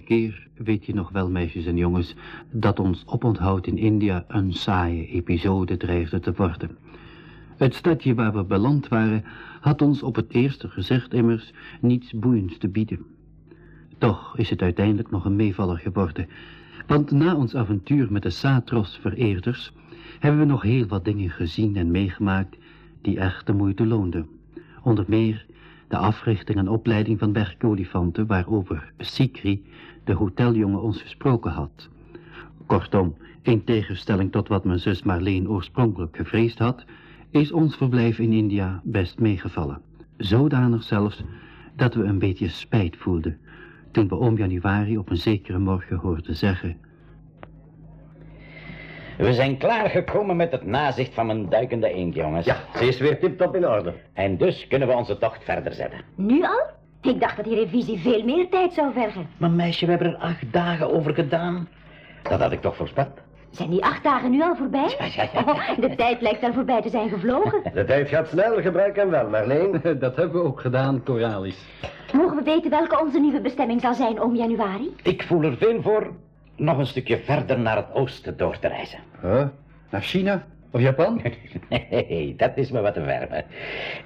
Keer weet je nog wel, meisjes en jongens, dat ons oponthoud in India een saaie episode dreigde te worden. Het stadje waar we beland waren had ons op het eerste gezicht immers niets boeiends te bieden. Toch is het uiteindelijk nog een meevaller geworden, want na ons avontuur met de Satros-vereerders hebben we nog heel wat dingen gezien en meegemaakt die echt de moeite loonden. Onder meer de africhting en opleiding van bergolifanten waarover Sikri, de hoteljongen, ons gesproken had. Kortom, in tegenstelling tot wat mijn zus Marleen oorspronkelijk gevreesd had, is ons verblijf in India best meegevallen. Zodanig zelfs dat we een beetje spijt voelden toen we oom Januari op een zekere morgen hoorden zeggen... We zijn klaargekomen met het nazicht van mijn duikende eend, jongens. Ja, ze is weer tip-top in orde. En dus kunnen we onze tocht verder zetten. Nu al? Ik dacht dat die revisie veel meer tijd zou vergen. Maar meisje, we hebben er acht dagen over gedaan. Dat had ik toch voorspeld. Zijn die acht dagen nu al voorbij? Ja, ja, ja. Oh, de tijd lijkt al voorbij te zijn gevlogen. De tijd gaat snel, gebruik hem wel, Marleen. Dat hebben we ook gedaan, Coralis. Mogen we weten welke onze nieuwe bestemming zal zijn, oom Januari? Ik voel er veel voor nog een stukje verder naar het oosten door te reizen. Huh? Naar China? Of Japan? Nee, dat is me wat te verven.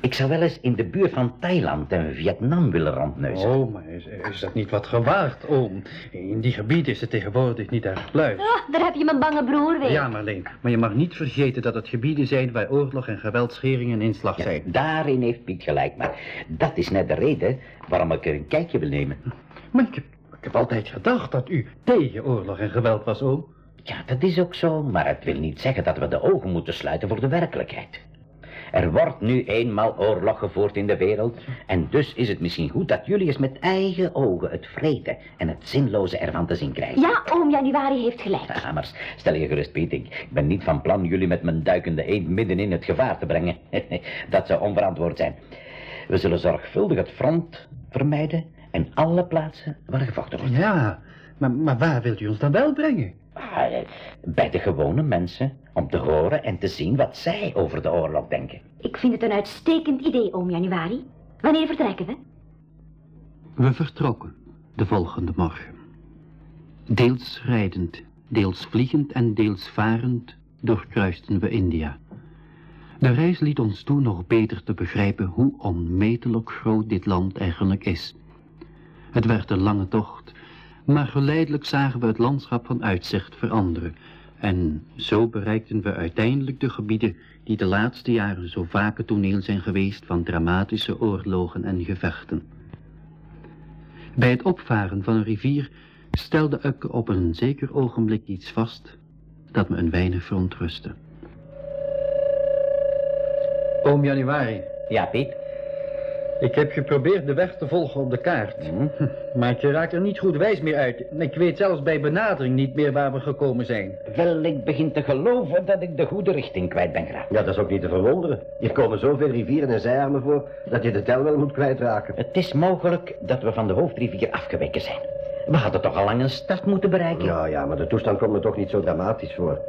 Ik zou wel eens in de buurt van Thailand en Vietnam willen rondneuzen. Oh, maar is, is dat niet wat gewaagd, oom? In die gebieden is het tegenwoordig niet erg pluis. Ah, daar heb je mijn bange broer weer. Ja, Marleen, maar je mag niet vergeten dat het gebieden zijn waar oorlog en geweldschering een inslag Ja, zijn. daarin heeft Piet gelijk, maar dat is net de reden waarom ik er een kijkje wil nemen. Maar ik heb, ik heb altijd gedacht dat u tegen oorlog en geweld was, oom. Ja, dat is ook zo, maar het wil niet zeggen dat we de ogen moeten sluiten voor de werkelijkheid. Er wordt nu eenmaal oorlog gevoerd in de wereld en dus is het misschien goed dat jullie eens met eigen ogen het vrede en het zinloze ervan te zien krijgen. Ja, oom Januari heeft gelijk. Ja, maar stel je gerust, Piet, ik ben niet van plan jullie met mijn duikende eend midden in het gevaar te brengen. dat zou onverantwoord zijn. We zullen zorgvuldig het front vermijden en alle plaatsen waar gevochten wordt. Ja, maar, maar waar wilt u ons dan wel brengen? Ah, eh, Bij de gewone mensen, om te horen en te zien wat zij over de oorlog denken. Ik vind het een uitstekend idee, oom Januari. Wanneer vertrekken we? We vertrokken de volgende morgen. Deels rijdend, deels vliegend en deels varend doorkruisten we India. De reis liet ons toe nog beter te begrijpen hoe onmetelijk groot dit land eigenlijk is. Het werd een lange tocht, maar geleidelijk zagen we het landschap van uitzicht veranderen. En zo bereikten we uiteindelijk de gebieden die de laatste jaren zo vaak het toneel zijn geweest van dramatische oorlogen en gevechten. Bij het opvaren van een rivier stelde ik op een zeker ogenblik iets vast dat me een weinig verontrustte. Oom Januari, Ja, Piet? Ik heb geprobeerd de weg te volgen op de kaart. Maar ik raak er niet goed wijs meer uit. Ik weet zelfs bij benadering niet meer waar we gekomen zijn. Wel, ik begin te geloven dat ik de goede richting kwijt ben geraakt. Ja, dat is ook niet te verwonderen. Hier komen zoveel rivieren en zijarmen voor dat je de tel wel moet kwijtraken. Het is mogelijk dat we van de hoofdrivier afgeweken zijn. We hadden toch al lang een stad moeten bereiken? Ja, ja, maar de toestand komt me toch niet zo dramatisch voor.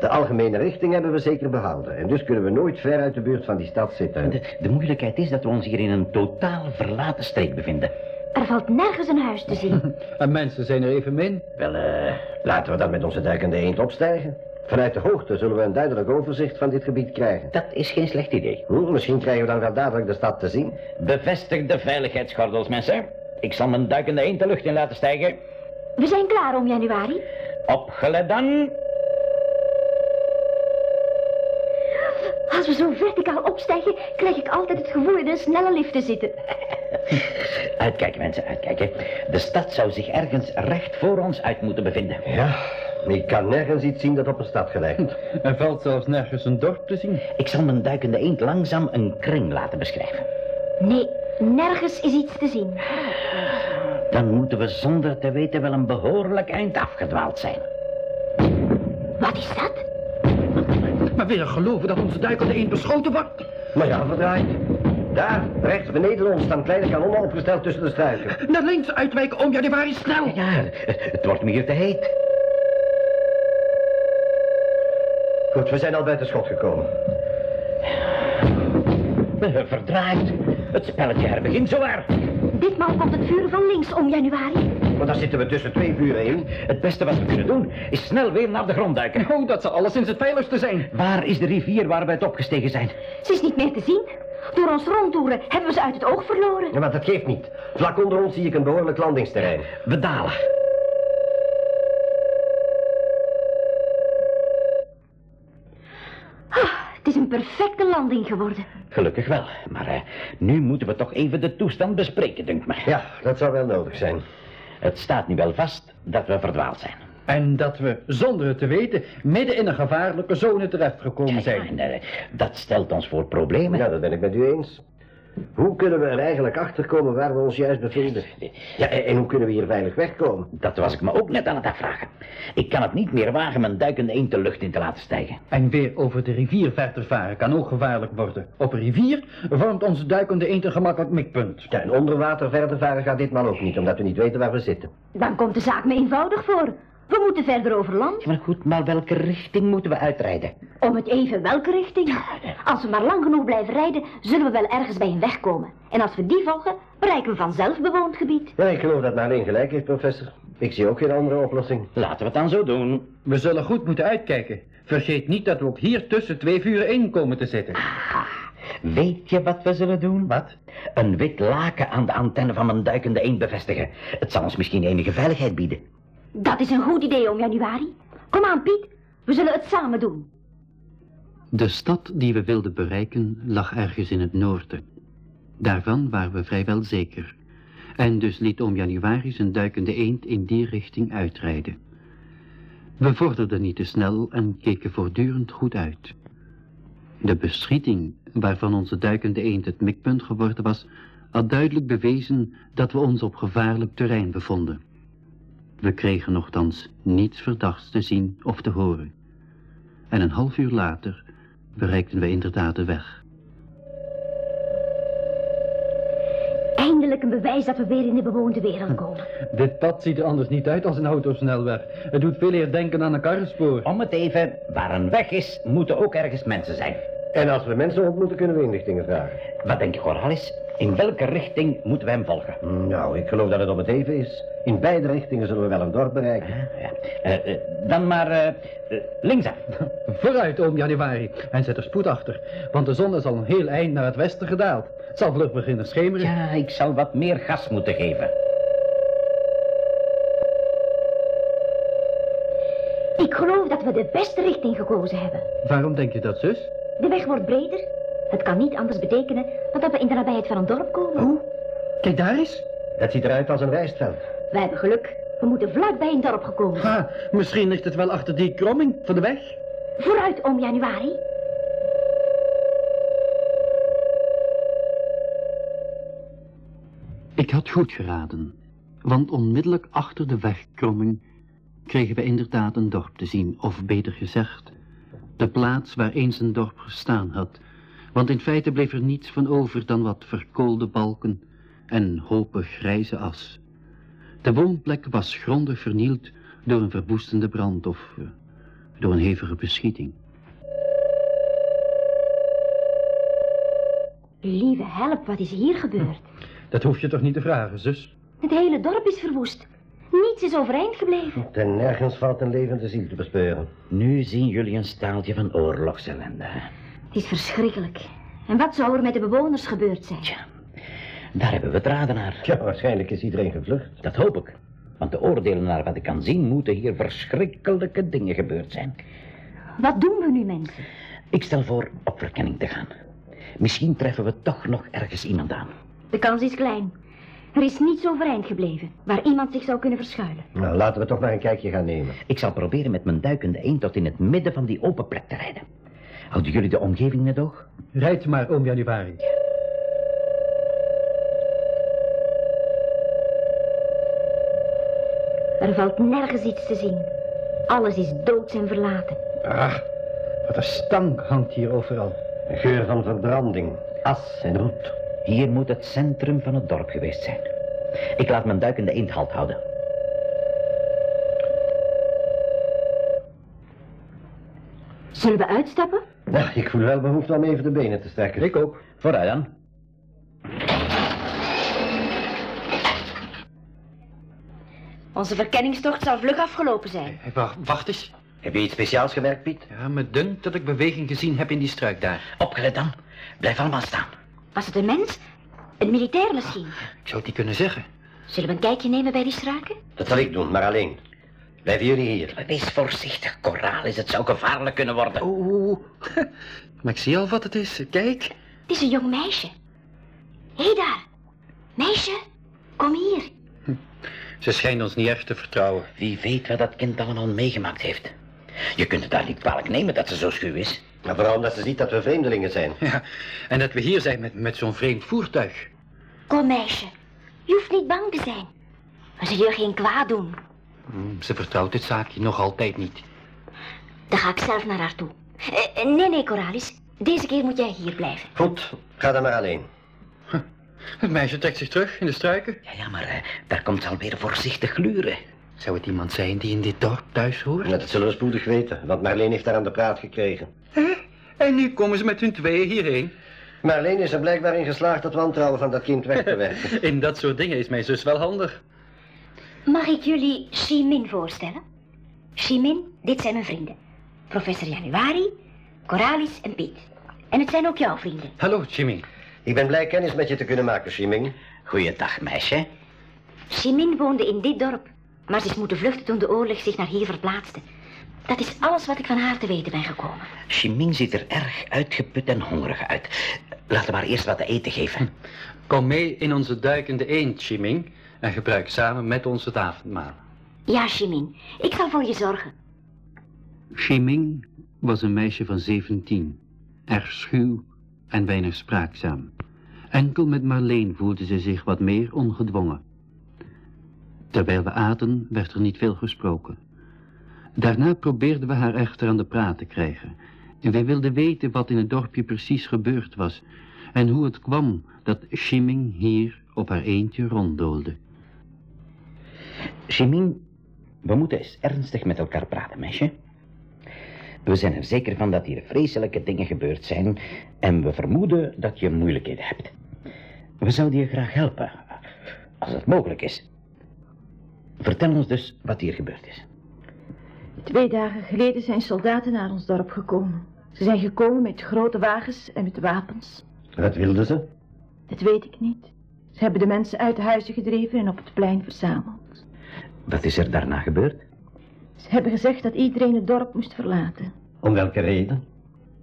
De algemene richting hebben we zeker behouden. En dus kunnen we nooit ver uit de buurt van die stad zitten. De, de moeilijkheid is dat we ons hier in een totaal verlaten streek bevinden. Er valt nergens een huis te zien. En mensen zijn er evenmin. Wel, eh, laten we dan met onze duikende eend opstijgen. Vanuit de hoogte zullen we een duidelijk overzicht van dit gebied krijgen. Dat is geen slecht idee. Hm, misschien krijgen we dan wel dadelijk de stad te zien. Bevestig de veiligheidsgordels, mensen. Ik zal mijn duikende eend de lucht in laten stijgen. We zijn klaar, oom Januari. Opgelet dan. Als we zo verticaal opstijgen, krijg ik altijd het gevoel in een snelle lift te zitten. Uitkijken, mensen, uitkijken. De stad zou zich ergens recht voor ons uit moeten bevinden. Ja, ik kan nergens iets zien dat op een stad gelijkt. Er valt zelfs nergens een dorp te zien. Ik zal mijn duikende eend langzaam een kring laten beschrijven. Nee, nergens is iets te zien. Dan moeten we zonder te weten wel een behoorlijk eind afgedwaald zijn. Wat is dat? Maar wil je geloven dat onze duikende eend beschoten wordt? Maar ja, verdraaid. Daar, rechts beneden ons, staan kleine kanonnen opgesteld tussen de struiken. Naar links uitwijken, oom Januari, snel! Ja, het, wordt me hier te heet. Goed, we zijn al buiten schot gekomen. Verdraaid. Het spelletje herbegint zowaar. Ditmaal komt het vuur van links, oom Januari. Maar dan zitten we tussen twee vuren in. Het beste wat we kunnen doen is snel weer naar de grond duiken. Oh, dat zal alleszins het veiligste zijn. Waar is de rivier waar we het opgestegen zijn? Ze is niet meer te zien. Door ons rondtoeren hebben we ze uit het oog verloren. Ja, maar dat geeft niet. Vlak onder ons zie ik een behoorlijk landingsterrein. We dalen. Ah, het is een perfecte landing geworden. Gelukkig wel. Maar eh, nu moeten we toch even de toestand bespreken, dunkt me. Ja, dat zou wel nodig zijn. Het staat nu wel vast dat we verdwaald zijn. En dat we, zonder het te weten, midden in een gevaarlijke zone terechtgekomen zijn. En, eh, dat stelt ons voor problemen. Ja, dat ben ik met u eens. Hoe kunnen we er eigenlijk achter komen waar we ons juist bevinden? Ja, en, en hoe kunnen we hier veilig wegkomen? Dat was ik me ook net aan het afvragen. Ik kan het niet meer wagen mijn duikende eend de lucht in te laten stijgen. En weer over de rivier verder varen kan ook gevaarlijk worden. Op een rivier vormt onze duikende eend een gemakkelijk mikpunt. Ja, en onder water verder varen gaat ditmaal ook niet, omdat we niet weten waar we zitten. Dan komt de zaak me eenvoudig voor. We moeten verder over land. Maar goed, maar welke richting moeten we uitrijden? Om het even welke richting. Als we maar lang genoeg blijven rijden, zullen we wel ergens bij een weg komen. En als we die volgen, bereiken we vanzelf bewoond gebied. Ja, ik geloof dat maar alleen gelijk heeft, professor. Ik zie ook geen andere oplossing. Laten we het dan zo doen. We zullen goed moeten uitkijken. Vergeet niet dat we ook hier tussen twee vuren in komen te zitten. Weet je wat we zullen doen? Wat? Een wit laken aan de antenne van mijn duikende eend bevestigen. Het zal ons misschien enige veiligheid bieden. Dat is een goed idee om januari. Kom aan, Piet. We zullen het samen doen. De stad die we wilden bereiken lag ergens in het noorden. Daarvan waren we vrijwel zeker. En dus liet oom Januari zijn duikende eend in die richting uitrijden. We vorderden niet te snel en keken voortdurend goed uit. De beschieting waarvan onze duikende eend het mikpunt geworden was, had duidelijk bewezen dat we ons op gevaarlijk terrein bevonden. We kregen nogthans niets verdachts te zien of te horen. En een half uur later bereikten we inderdaad de weg. Eindelijk een bewijs dat we weer in de bewoonde wereld komen. Dit pad ziet er anders niet uit als een autosnelweg. Het doet veel eer denken aan een karrenspoor. Om het even, waar een weg is, moeten ook ergens mensen zijn. En als we mensen ontmoeten, kunnen we inlichtingen vragen. Wat denk je, Corralis? In welke richting moeten we hem volgen? Nou, ik geloof dat het om het even is. In beide richtingen zullen we wel een dorp bereiken. Ja. Eh, eh, dan maar eh, eh, linksaf. Vooruit, oom Januari. En zet er spoed achter. Want de zon is al een heel eind naar het westen gedaald. Het zal vlug beginnen schemeren. Ja, ik zal wat meer gas moeten geven. Ik geloof dat we de beste richting gekozen hebben. Waarom denk je dat, zus? De weg wordt breder. Het kan niet anders betekenen dan dat we in de nabijheid van een dorp komen. Oh, kijk daar eens. Dat ziet eruit als een rijstveld. We hebben geluk. We moeten vlak bij een dorp gekomen. Ha, misschien ligt het wel achter die kromming van de weg. Vooruit, oom Januari. Ik had goed geraden, want onmiddellijk achter de wegkromming kregen we inderdaad een dorp te zien, of beter gezegd, de plaats waar eens een dorp gestaan had, want in feite bleef er niets van over dan wat verkoolde balken en hopen grijze as. De woonplek was grondig vernield door een verwoestende brand of door een hevige beschieting. Lieve help, wat is hier gebeurd? Dat hoef je toch niet te vragen, zus? Het hele dorp is verwoest. Niets is overeind gebleven. En nergens valt een levende ziel te bespeuren. Nu zien jullie een staaltje van oorlogsellende. Het is verschrikkelijk. En wat zou er met de bewoners gebeurd zijn? Tja, daar hebben we het raden naar. Ja, waarschijnlijk is iedereen gevlucht. Dat hoop ik. Want te oordelen naar wat ik kan zien, moeten hier verschrikkelijke dingen gebeurd zijn. Wat doen we nu, mensen? Ik stel voor op verkenning te gaan. Misschien treffen we toch nog ergens iemand aan. De kans is klein. Er is niets overeind gebleven waar iemand zich zou kunnen verschuilen. Nou, laten we toch maar een kijkje gaan nemen. Ik zal proberen met mijn duikende eend tot in het midden van die open plek te rijden. Houden jullie de omgeving in het oog? Rijd maar, oom Januari. Er valt nergens iets te zien. Alles is doods en verlaten. Ah, wat een stank hangt hier overal. Een geur van verbranding, as en roet. Hier moet het centrum van het dorp geweest zijn. Ik laat mijn duikende eend halt houden. Zullen we uitstappen? Nou, ik voel wel behoefte om even de benen te strekken. Ik ook. Vooruit dan. Onze verkenningstocht zal vlug afgelopen zijn. Hey, wacht, wacht eens. Heb je iets speciaals gemerkt, Piet? Ja, me dunkt dat ik beweging gezien heb in die struik daar. Opgelet dan. Blijf allemaal staan. Was het een mens? Een militair misschien? Ik zou het niet kunnen zeggen. Zullen we een kijkje nemen bij die struiken? Dat zal ik doen, maar alleen. Blijven jullie hier. Wees voorzichtig, Coralis. Het zou gevaarlijk kunnen worden. Oeh, maar ik zie al wat het is. Kijk. Het is een jong meisje. Hé hey daar. Meisje, kom hier. Ze schijnt ons niet echt te vertrouwen. Wie weet wat dat kind allemaal meegemaakt heeft. Je kunt het daar niet kwalijk nemen dat ze zo schuw is. Maar vooral omdat ze ziet dat we vreemdelingen zijn. Ja, en dat we hier zijn met, met zo'n vreemd voertuig. Kom meisje. Je hoeft niet bang te zijn. We zullen je geen kwaad doen. Hm, Ze vertrouwt dit zaakje nog altijd niet. Dan ga ik zelf naar haar toe. Eh, eh, nee, nee, Coralis. Deze keer moet jij hier blijven. Goed, ga dan maar alleen. Het meisje trekt zich terug in de struiken. Ja, ja, maar eh, daar komt ze alweer voorzichtig gluren. Zou het iemand zijn die in dit dorp thuis hoort? Dat zullen we spoedig weten, want Marleen heeft daar aan de praat gekregen. En nu komen ze met hun tweeën hierheen. Marleen is er blijkbaar in geslaagd het wantrouwen van dat kind weg te werken. In dat soort dingen is mijn zus wel handig. Mag ik jullie Shimin voorstellen? Shimin, dit zijn mijn vrienden. Professor Januari, Coralis en Piet. En het zijn ook jouw vrienden. Hallo, Jimmy. Ik ben blij kennis met je te kunnen maken, Shiming. Goeiedag, meisje. Shimin woonde in dit dorp, maar ze is moeten vluchten toen de oorlog zich naar hier verplaatste. Dat is alles wat ik van haar te weten ben gekomen. Chiming ziet er erg uitgeput en hongerig uit. Laten we maar eerst wat te eten geven. Kom mee in onze duikende eend, Jiming. En gebruik samen met ons het avondmaal. Ja, Shimin, ik zal voor je zorgen. Shiming was een meisje van 17, erg schuw en weinig spraakzaam. Enkel met Marleen voelde ze zich wat meer ongedwongen. Terwijl we aten, werd er niet veel gesproken. Daarna probeerden we haar echter aan de praat te krijgen. En wij wilden weten wat in het dorpje precies gebeurd was en hoe het kwam dat Shiming hier op haar eentje ronddoolde. Chiming, we moeten eens ernstig met elkaar praten, meisje. We zijn er zeker van dat hier vreselijke dingen gebeurd zijn en we vermoeden dat je moeilijkheden hebt. We zouden je graag helpen, als het mogelijk is. Vertel ons dus wat hier gebeurd is. Twee dagen geleden zijn soldaten naar ons dorp gekomen. Ze zijn gekomen met grote wagens en met wapens. Wat wilden ze? Dat weet ik niet. Ze hebben de mensen uit de huizen gedreven en op het plein verzameld. Wat is er daarna gebeurd? Ze hebben gezegd dat iedereen het dorp moest verlaten. Om welke reden?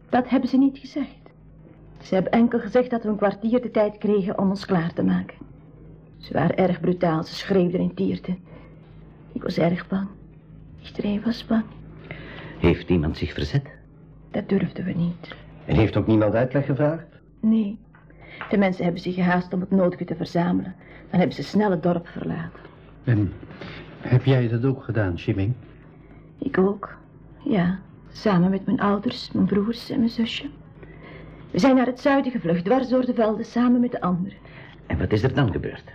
Dat hebben ze niet gezegd. Ze hebben enkel gezegd dat we een kwartier de tijd kregen om ons klaar te maken. Ze waren erg brutaal, ze schreeuwden en tierden. Ik was erg bang. Iedereen was bang. Heeft iemand zich verzet? Dat durfden we niet. En heeft ook niemand uitleg gevraagd? Nee. De mensen hebben zich gehaast om het nodige te verzamelen. Dan hebben ze snel het dorp verlaten. En heb jij dat ook gedaan, Jiming? Ik ook. Ja, samen met mijn ouders, mijn broers en mijn zusje. We zijn naar het zuiden gevlucht, dwars door de velden, samen met de anderen. En wat is er dan gebeurd?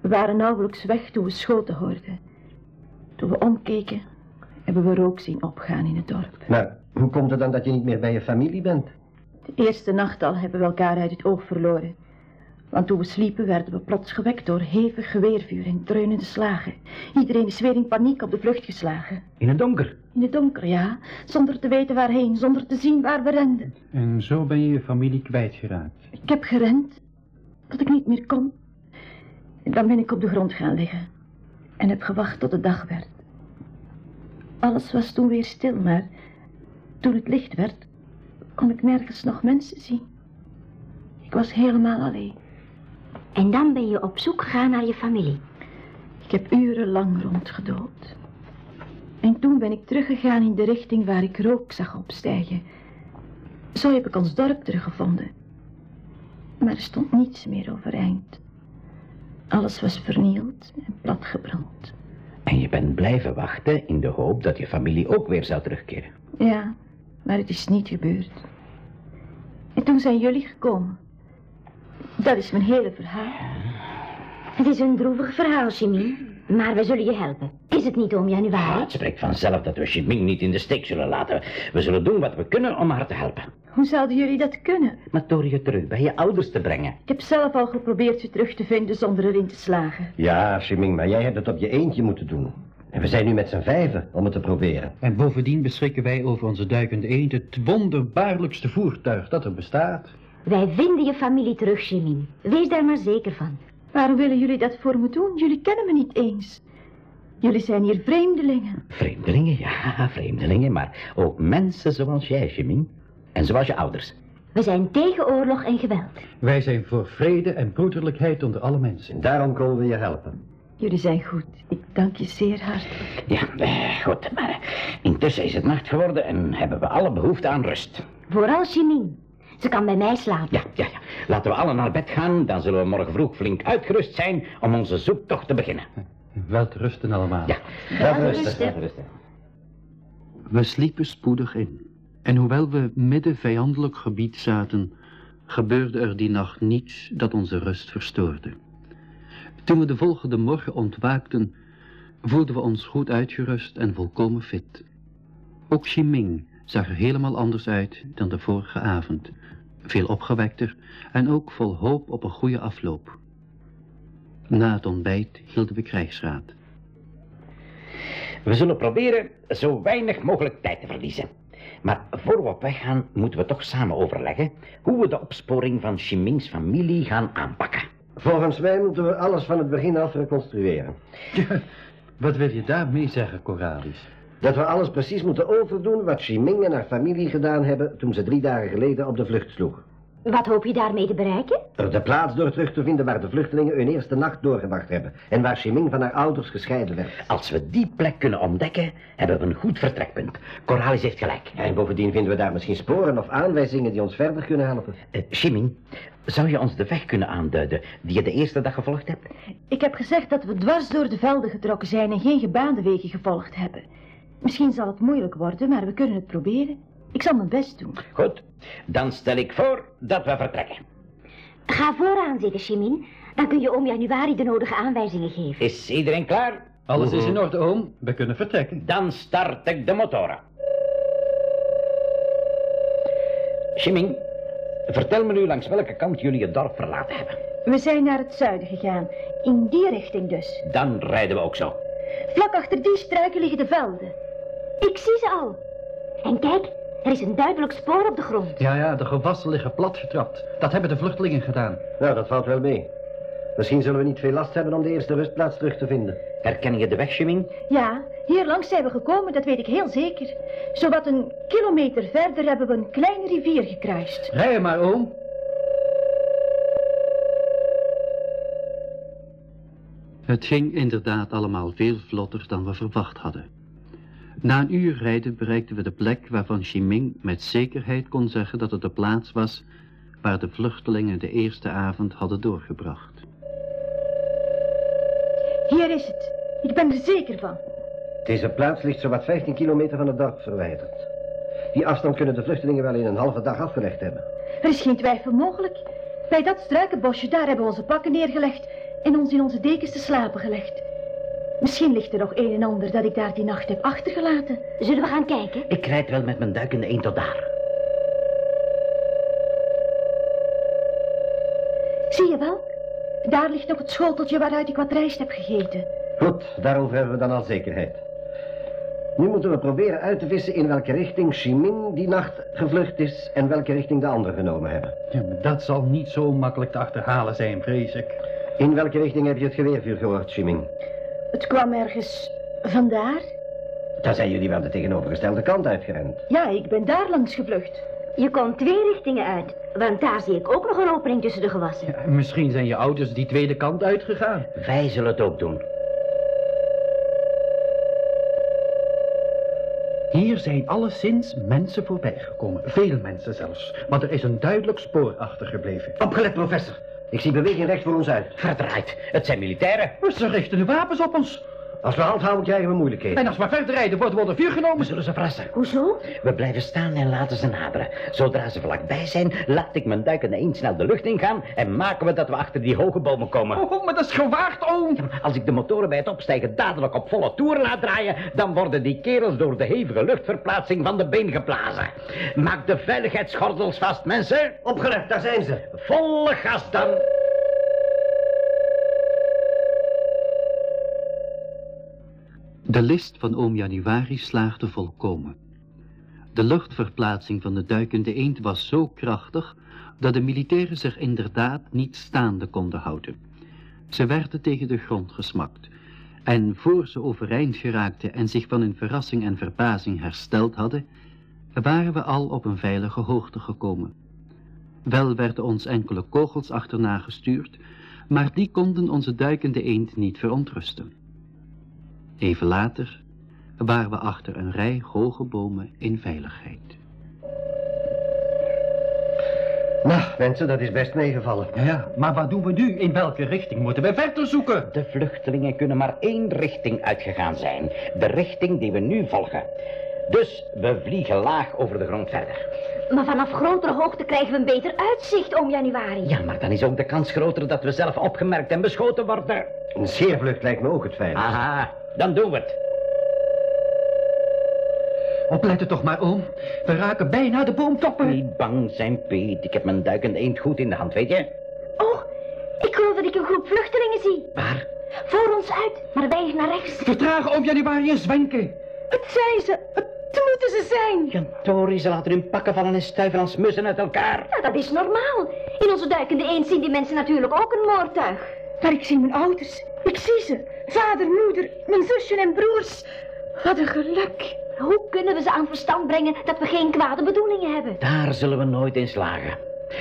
We waren nauwelijks weg toen we schoten hoorden. Toen we omkeken, hebben we rook zien opgaan in het dorp. Maar hoe komt het dan dat je niet meer bij je familie bent? De eerste nacht al hebben we elkaar uit het oog verloren. Want toen we sliepen werden we plots gewekt door hevig geweervuur en dreunende slagen. Iedereen is weer in paniek op de vlucht geslagen. In het donker. In het donker, ja. Zonder te weten waarheen, zonder te zien waar we renden. En zo ben je je familie kwijtgeraakt. Ik heb gerend, tot ik niet meer kon. En dan ben ik op de grond gaan liggen. En heb gewacht tot het dag werd. Alles was toen weer stil, maar toen het licht werd, kon ik nergens nog mensen zien. Ik was helemaal alleen. En dan ben je op zoek gegaan naar je familie. Ik heb urenlang rondgedood. En toen ben ik teruggegaan in de richting waar ik rook zag opstijgen. Zo heb ik ons dorp teruggevonden. Maar er stond niets meer overeind. Alles was vernield en platgebrand. En je bent blijven wachten in de hoop dat je familie ook weer zou terugkeren. Ja, maar het is niet gebeurd. En toen zijn jullie gekomen. Dat is mijn hele verhaal. Het is een droevig verhaal, Shimin. Maar we zullen je helpen. Is het niet, oom Ah, Januari? het spreekt vanzelf dat we Chiming niet in de steek zullen laten. We zullen doen wat we kunnen om haar te helpen. Hoe zouden jullie dat kunnen? Maar door je terug bij je ouders te brengen. Ik heb zelf al geprobeerd je terug te vinden zonder erin te slagen. Ja, Shiming, maar jij hebt het op je eentje moeten doen. En we zijn nu met z'n vijven om het te proberen. En bovendien beschikken wij over onze duikende eend het wonderbaarlijkste voertuig dat er bestaat. Wij vinden je familie terug, Jimin. Wees daar maar zeker van. Waarom willen jullie dat voor me doen? Jullie kennen me niet eens. Jullie zijn hier vreemdelingen. Vreemdelingen, ja, vreemdelingen, maar ook mensen zoals jij, Jimin. En zoals je ouders. We zijn tegen oorlog en geweld. Wij zijn voor vrede en broederlijkheid onder alle mensen. En daarom komen we je helpen. Jullie zijn goed. Ik dank je zeer hartelijk. Ja, eh, goed, maar intussen is het nacht geworden en hebben we alle behoefte aan rust. Vooral Jimin. Ze kan bij mij slapen. Ja, ja, ja. Laten we alle naar bed gaan, dan zullen we morgen vroeg flink uitgerust zijn om onze zoektocht te beginnen. Wel te rusten allemaal. Ja, Wel rusten. rusten. rusten. We sliepen spoedig in. En hoewel we midden vijandelijk gebied zaten, gebeurde er die nacht niets dat onze rust verstoorde. Toen we de volgende morgen ontwaakten, voelden we ons goed uitgerust en volkomen fit. Ook Ximing zag er helemaal anders uit dan de vorige avond, veel opgewekter en ook vol hoop op een goede afloop. Na het ontbijt hielden we krijgsraad. We zullen proberen zo weinig mogelijk tijd te verliezen. Maar voor we op weg gaan, moeten we toch samen overleggen hoe we de opsporing van Chiming's familie gaan aanpakken. Volgens mij moeten we alles van het begin af reconstrueren. Wat wil je daarmee zeggen, Coralis? Dat we alles precies moeten overdoen wat Shiming en haar familie gedaan hebben toen ze drie dagen geleden op de vlucht sloeg. Wat hoop je daarmee te bereiken? Er de plaats door terug te vinden waar de vluchtelingen hun eerste nacht doorgebracht hebben. En waar Shiming van haar ouders gescheiden werd. Als we die plek kunnen ontdekken, hebben we een goed vertrekpunt. Coralis heeft gelijk. En bovendien vinden we daar misschien sporen of aanwijzingen die ons verder kunnen helpen. Chiming, zou je ons de weg kunnen aanduiden die je de eerste dag gevolgd hebt? Ik heb gezegd dat we dwars door de velden getrokken zijn en geen gebaande wegen gevolgd hebben. Misschien zal het moeilijk worden, maar we kunnen het proberen. Ik zal mijn best doen. Goed, dan stel ik voor dat we vertrekken. Ga vooraan zitten, Jimin. Dan kun je oom Januari de nodige aanwijzingen geven. Is iedereen klaar? Alles is in orde, oom. We kunnen vertrekken. Dan start ik de motoren. Chiming, vertel me nu langs welke kant jullie het dorp verlaten hebben. We zijn naar het zuiden gegaan. In die richting dus. Dan rijden we ook zo. Vlak achter die struiken liggen de velden. Ik zie ze al. En kijk, er is een duidelijk spoor op de grond. Ja, ja, de gewassen liggen platgetrapt. Dat hebben de vluchtelingen gedaan. Nou, dat valt wel mee. Misschien zullen we niet veel last hebben om de eerste rustplaats terug te vinden. Herken je de weg, Chiming? Ja, hier langs zijn we gekomen, dat weet ik heel zeker. Zowat een kilometer verder hebben we een kleine rivier gekruist. Rij maar, oom. Het ging inderdaad allemaal veel vlotter dan we verwacht hadden. Na een uur rijden bereikten we de plek waarvan Ximing met zekerheid kon zeggen dat het de plaats was waar de vluchtelingen de eerste avond hadden doorgebracht. Hier is het. Ik ben er zeker van. Deze plaats ligt zowat 15 kilometer van het dorp verwijderd. Die afstand kunnen de vluchtelingen wel in een halve dag afgelegd hebben. Er is geen twijfel mogelijk. Bij dat struikenbosje daar hebben we onze pakken neergelegd en ons in onze dekens te slapen gelegd. Misschien ligt er nog een en ander dat ik daar die nacht heb achtergelaten. Zullen we gaan kijken? Ik rijd wel met mijn duikende eend tot daar. Zie je wel? Daar ligt nog het schoteltje waaruit ik wat rijst heb gegeten. Goed, daarover hebben we dan al zekerheid. Nu moeten we proberen uit te vissen in welke richting Shiming die nacht gevlucht is en welke richting de anderen genomen hebben. Ja, maar dat zal niet zo makkelijk te achterhalen zijn, vrees ik. In welke richting heb je het geweervuur gehoord, Shiming? Het kwam ergens vandaar. Dan zijn jullie wel de tegenovergestelde kant uitgerend. Ja, ik ben daar langs gevlucht. Je komt twee richtingen uit. Want daar zie ik ook nog een opening tussen de gewassen. Ja, misschien zijn je ouders die tweede kant uitgegaan. Wij zullen het ook doen. Hier zijn alleszins mensen voorbijgekomen. Veel mensen zelfs. Maar er is een duidelijk spoor achtergebleven. Opgelet, professor. Ik zie beweging recht voor ons uit. Verdraaid. Het zijn militairen. Ze richten hun wapens op ons. Als we handhouden krijgen we moeilijkheden. En als we verder rijden, worden we onder vuur We genomen. zullen ze verrassen. Hoezo? We blijven staan en laten ze naderen. Zodra ze vlakbij zijn, laat ik mijn duikende eend snel de lucht ingaan... en maken we dat we achter die hoge bomen komen. Oh, oh, maar dat is gewaagd, oom. Ja, Als ik de motoren bij het opstijgen dadelijk op volle toer laat draaien... dan worden die kerels door de hevige luchtverplaatsing van de been geblazen. Maak de veiligheidsgordels vast, mensen. Opgelet, daar zijn ze. Volle gas dan. De list van oom Januari slaagde volkomen. De luchtverplaatsing van de duikende eend was zo krachtig dat de militairen zich inderdaad niet staande konden houden. Ze werden tegen de grond gesmakt. En voor ze overeind geraakten en zich van hun verrassing en verbazing hersteld hadden, waren we al op een veilige hoogte gekomen. Wel werden ons enkele kogels achterna gestuurd, maar die konden onze duikende eend niet verontrusten. Even later waren we achter een rij hoge bomen in veiligheid. Nou, mensen, dat is best meegevallen. Ja, maar wat doen we nu? In welke richting moeten we verder zoeken? De vluchtelingen kunnen maar één richting uitgegaan zijn. De richting die we nu volgen. Dus we vliegen laag over de grond verder. Maar vanaf grotere hoogte krijgen we een beter uitzicht, oom Januari. Ja, maar dan is ook de kans groter dat we zelf opgemerkt en beschoten worden. Een scheervlucht lijkt me ook het veiligst. Aha, dan doen we het. Opletten toch maar, oom. We raken bijna de boomtoppen. Niet bang zijn, Piet. Ik heb mijn duikende eend goed in de hand, weet je? Oh, ik geloof dat ik een groep vluchtelingen zie. Waar? Voor ons uit, maar weinig naar rechts. Vertragen, oom Januari en zwenken. Het zijn ze. Het moeten ze zijn. Jantori, ze laten hun pakken vallen en stuiven als mussen uit elkaar. Ja, dat is normaal. In onze duikende eend zien die mensen natuurlijk ook een moordtuig. Maar ik zie mijn ouders. Ik zie ze. Vader, moeder, mijn zusje en broers. Wat een geluk. Hoe kunnen we ze aan verstand brengen dat we geen kwade bedoelingen hebben? Daar zullen we nooit in slagen.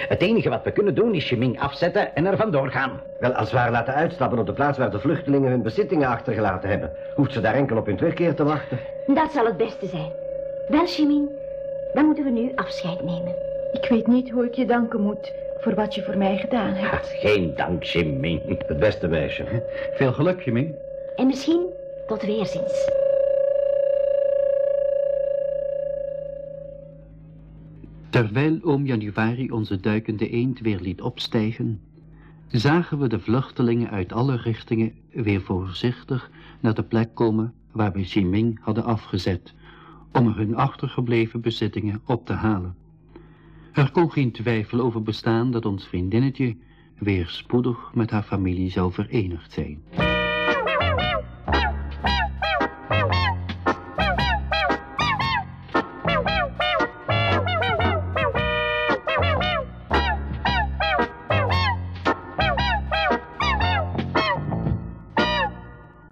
Het enige wat we kunnen doen is Sheming afzetten en er vandoor gaan. Wel, als we haar laten uitstappen op de plaats waar de vluchtelingen hun bezittingen achtergelaten hebben, hoeft ze daar enkel op hun terugkeer te wachten. Dat zal het beste zijn. Wel, Shimin, dan moeten we nu afscheid nemen. Ik weet niet hoe ik je danken moet voor wat je voor mij gedaan hebt. Geen dank, Sheming. Het beste meisje. Veel geluk, Jimmy. En misschien tot weerziens. Terwijl oom Januari onze duikende eend weer liet opstijgen, zagen we de vluchtelingen uit alle richtingen weer voorzichtig naar de plek komen waar we Ximing hadden afgezet, om er hun achtergebleven bezittingen op te halen. Er kon geen twijfel over bestaan dat ons vriendinnetje weer spoedig met haar familie zou verenigd zijn.